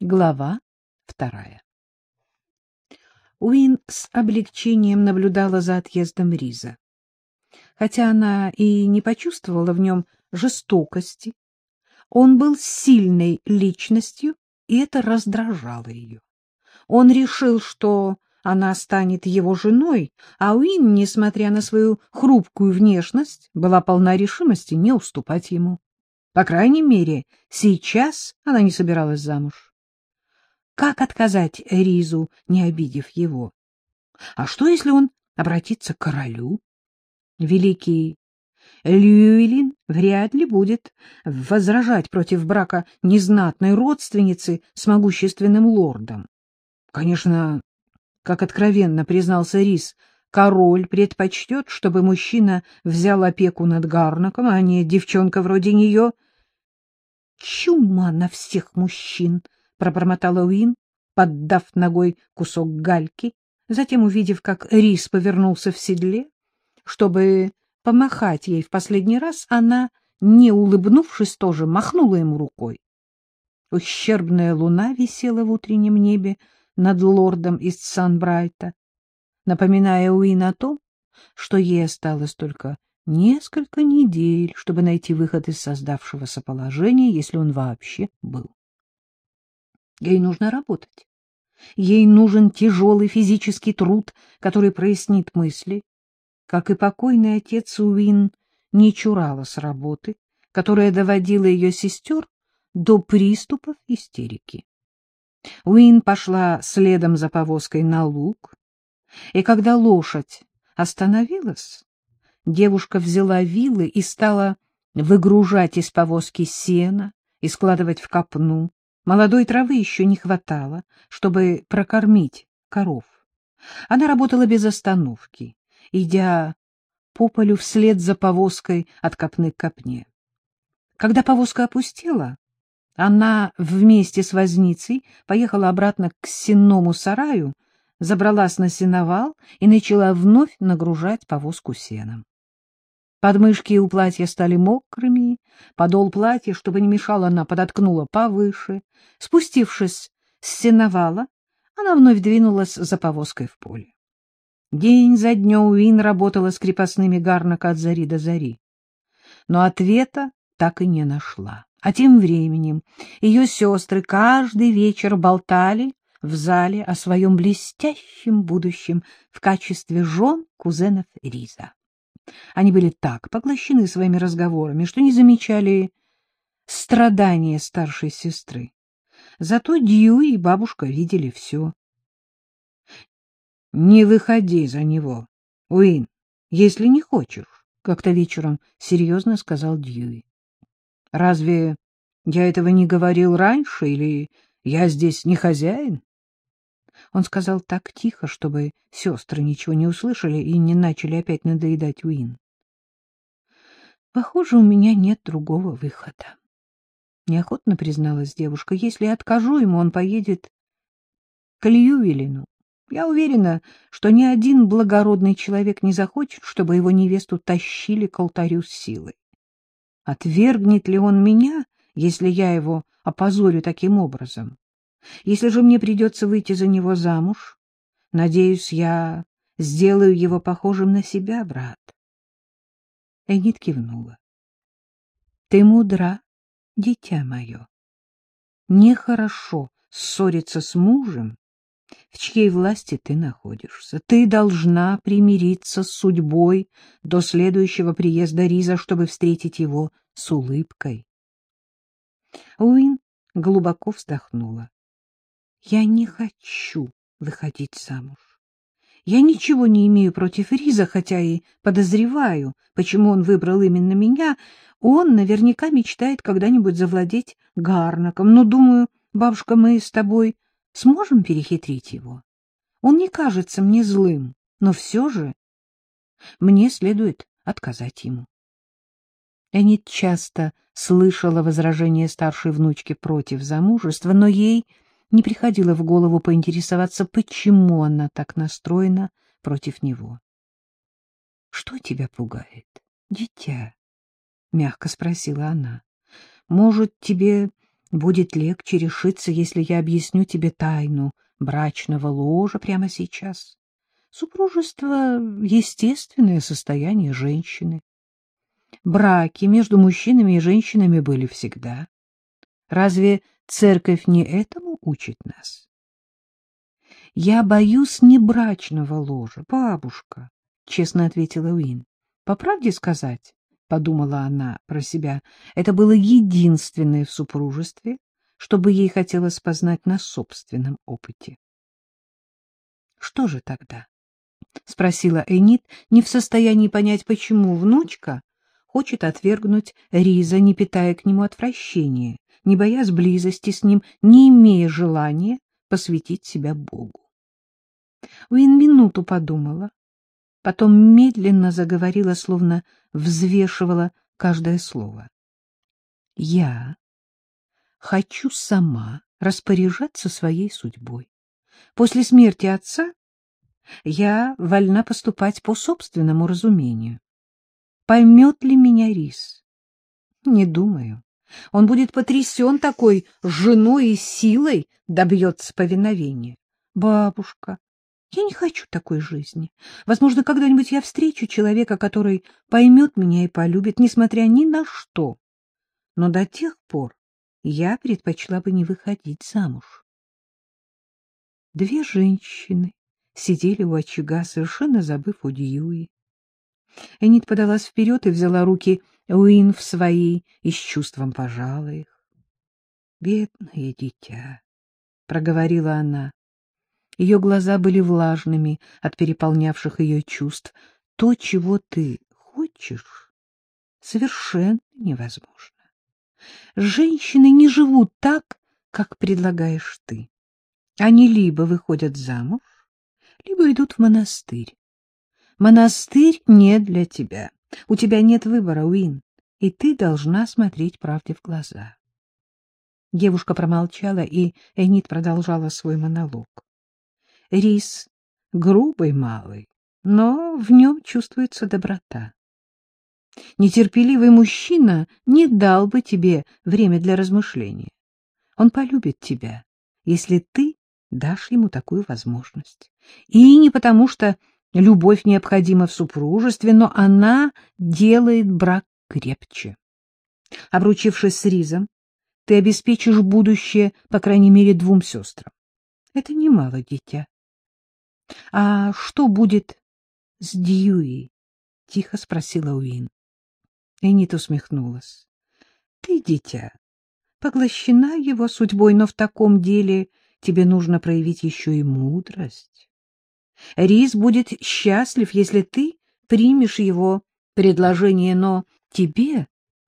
Глава вторая Уин с облегчением наблюдала за отъездом Риза. Хотя она и не почувствовала в нем жестокости, он был сильной личностью, и это раздражало ее. Он решил, что она станет его женой, а Уин, несмотря на свою хрупкую внешность, была полна решимости не уступать ему. По крайней мере, сейчас она не собиралась замуж. Как отказать Ризу, не обидев его? А что, если он обратится к королю? Великий Льюилин вряд ли будет возражать против брака незнатной родственницы с могущественным лордом. Конечно, как откровенно признался Рис, король предпочтет, чтобы мужчина взял опеку над Гарнаком, а не девчонка вроде нее. — Чума на всех мужчин! — пробормотала Уин, поддав ногой кусок гальки. Затем, увидев, как Рис повернулся в седле, чтобы помахать ей в последний раз, она, не улыбнувшись, тоже махнула ему рукой. Ущербная луна висела в утреннем небе над лордом из Санбрайта, напоминая Уин о том, что ей осталось только несколько недель, чтобы найти выход из создавшегося положения, если он вообще был. Ей нужно работать. Ей нужен тяжелый физический труд, который прояснит мысли. Как и покойный отец Уин не чуралась работы, которая доводила ее сестер до приступов истерики. Уин пошла следом за повозкой на луг, и когда лошадь остановилась, девушка взяла вилы и стала выгружать из повозки сено и складывать в копну, Молодой травы еще не хватало, чтобы прокормить коров. Она работала без остановки, идя по полю вслед за повозкой от копны к копне. Когда повозка опустела, она вместе с возницей поехала обратно к сенному сараю, забралась на сеновал и начала вновь нагружать повозку сеном. Подмышки у платья стали мокрыми, подол платья, чтобы не мешало, она подоткнула повыше. Спустившись с сеновала, она вновь двинулась за повозкой в поле. День за днем Уин работала с крепостными Гарнака от зари до зари. Но ответа так и не нашла. А тем временем ее сестры каждый вечер болтали в зале о своем блестящем будущем в качестве жен кузенов Риза. Они были так поглощены своими разговорами, что не замечали страдания старшей сестры. Зато Дью и бабушка видели все. — Не выходи за него, Уин, если не хочешь, — как-то вечером серьезно сказал Дьюи. — Разве я этого не говорил раньше, или я здесь не хозяин? Он сказал так тихо, чтобы сестры ничего не услышали и не начали опять надоедать Уин. Похоже, у меня нет другого выхода. Неохотно призналась девушка. Если откажу ему, он поедет к Льювелину. Я уверена, что ни один благородный человек не захочет, чтобы его невесту тащили к алтарю с силой. Отвергнет ли он меня, если я его опозорю таким образом? Если же мне придется выйти за него замуж, надеюсь, я сделаю его похожим на себя, брат. Энит кивнула. — Ты мудра, дитя мое. Нехорошо ссориться с мужем, в чьей власти ты находишься. Ты должна примириться с судьбой до следующего приезда Риза, чтобы встретить его с улыбкой. Уин глубоко вздохнула. Я не хочу выходить замуж. Я ничего не имею против Риза, хотя и подозреваю, почему он выбрал именно меня. Он наверняка мечтает когда-нибудь завладеть Гарнаком, но, думаю, бабушка, мы с тобой сможем перехитрить его. Он не кажется мне злым, но все же мне следует отказать ему. Энит часто слышала возражения старшей внучки против замужества, но ей не приходило в голову поинтересоваться, почему она так настроена против него. — Что тебя пугает, дитя? — мягко спросила она. — Может, тебе Будет легче решиться, если я объясню тебе тайну брачного ложа прямо сейчас. Супружество — естественное состояние женщины. Браки между мужчинами и женщинами были всегда. Разве церковь не этому учит нас? — Я боюсь не брачного ложа, бабушка, — честно ответила Уин. — По правде сказать, — подумала она про себя, — это было единственное в супружестве, чтобы ей хотелось познать на собственном опыте. — Что же тогда? — спросила Энит, не в состоянии понять, почему внучка хочет отвергнуть Риза, не питая к нему отвращения, не боясь близости с ним, не имея желания посвятить себя Богу. Уин минуту подумала, потом медленно заговорила, словно взвешивала каждое слово. — Я хочу сама распоряжаться своей судьбой. После смерти отца я вольна поступать по собственному разумению. Поймет ли меня Рис? Не думаю. Он будет потрясен такой женой и силой добьется повиновения. Бабушка, я не хочу такой жизни. Возможно, когда-нибудь я встречу человека, который поймет меня и полюбит, несмотря ни на что. Но до тех пор я предпочла бы не выходить замуж. Две женщины сидели у очага, совершенно забыв о Дьюи. Энит подалась вперед и взяла руки Уин в свои и с чувством пожала их. — Бедное дитя, — проговорила она. Ее глаза были влажными от переполнявших ее чувств. То, чего ты хочешь, совершенно невозможно. Женщины не живут так, как предлагаешь ты. Они либо выходят замуж, либо идут в монастырь. Монастырь не для тебя. У тебя нет выбора, Уин, и ты должна смотреть правде в глаза. Девушка промолчала, и Энит продолжала свой монолог. Рис грубый малый, но в нем чувствуется доброта. Нетерпеливый мужчина не дал бы тебе время для размышления. Он полюбит тебя, если ты дашь ему такую возможность. И не потому, что любовь необходима в супружестве, но она делает брак крепче. Обручившись с Ризом, ты обеспечишь будущее, по крайней мере, двум сестрам. Это немало, дитя. — А что будет с Дьюи? — тихо спросила Уин. Энит усмехнулась. — Ты, дитя, поглощена его судьбой, но в таком деле тебе нужно проявить еще и мудрость. Рис будет счастлив, если ты примешь его предложение, но тебе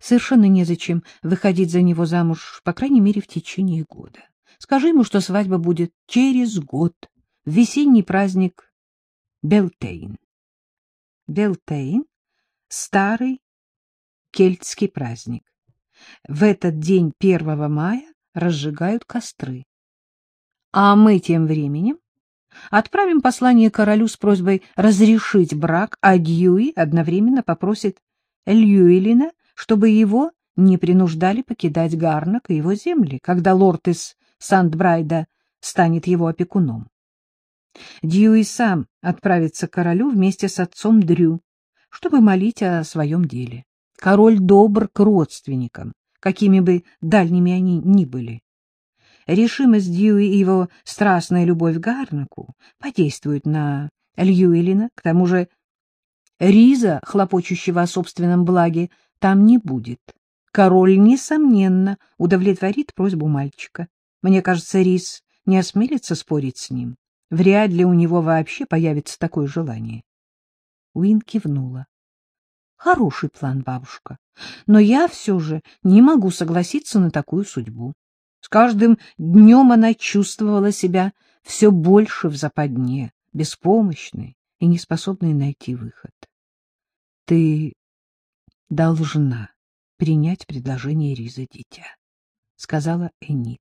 совершенно незачем выходить за него замуж, по крайней мере, в течение года. Скажи ему, что свадьба будет через год, в весенний праздник Белтейн. Белтейн — старый кельтский праздник. В этот день 1 мая разжигают костры. А мы тем временем отправим послание королю с просьбой разрешить брак, а Дьюи одновременно попросит Льюилина, чтобы его не принуждали покидать Гарнак и его земли, когда лорд из Сандбрайда станет его опекуном. Дьюи сам отправится к королю вместе с отцом Дрю, чтобы молить о своем деле. Король добр к родственникам, какими бы дальними они ни были решимость Дьюи и его страстная любовь к Гарнаку подействуют на Льюэлина, к тому же Риза, хлопочущего о собственном благе, там не будет. Король, несомненно, удовлетворит просьбу мальчика. Мне кажется, Риз не осмелится спорить с ним. Вряд ли у него вообще появится такое желание. Уин кивнула. Хороший план, бабушка, но я все же не могу согласиться на такую судьбу. С каждым днем она чувствовала себя все больше в западне, беспомощной и неспособной найти выход. — Ты должна принять предложение Риза, дитя, — сказала Энит.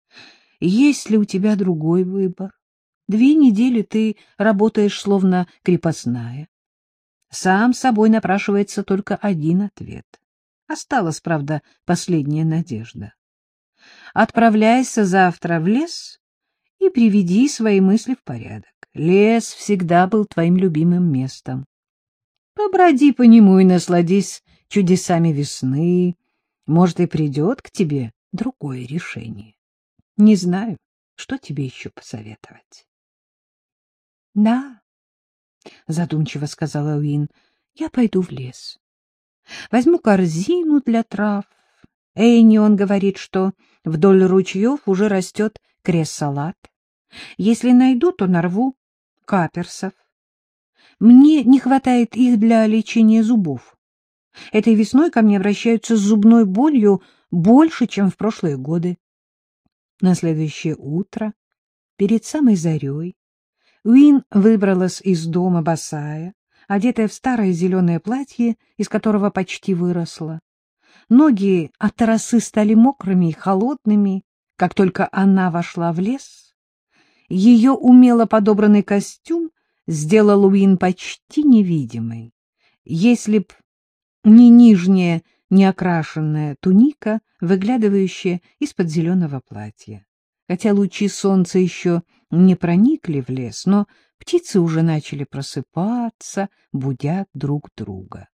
— Есть ли у тебя другой выбор? Две недели ты работаешь словно крепостная. Сам собой напрашивается только один ответ. Осталась, правда, последняя надежда. Отправляйся завтра в лес и приведи свои мысли в порядок. Лес всегда был твоим любимым местом. Поброди по нему и насладись чудесами весны. Может, и придет к тебе другое решение. Не знаю, что тебе еще посоветовать. — Да, — задумчиво сказала Уин, — я пойду в лес. Возьму корзину для трав. Энни, он говорит, что вдоль ручьев уже растет крес-салат. Если найду, то нарву каперсов. Мне не хватает их для лечения зубов. Этой весной ко мне обращаются с зубной болью больше, чем в прошлые годы. На следующее утро, перед самой зарей, Уин выбралась из дома босая, одетая в старое зеленое платье, из которого почти выросла. Ноги от росы стали мокрыми и холодными, как только она вошла в лес. Ее умело подобранный костюм сделал Уин почти невидимой. Если б не нижняя неокрашенная туника, выглядывающая из-под зеленого платья. Хотя лучи солнца еще не проникли в лес, но птицы уже начали просыпаться, будя друг друга.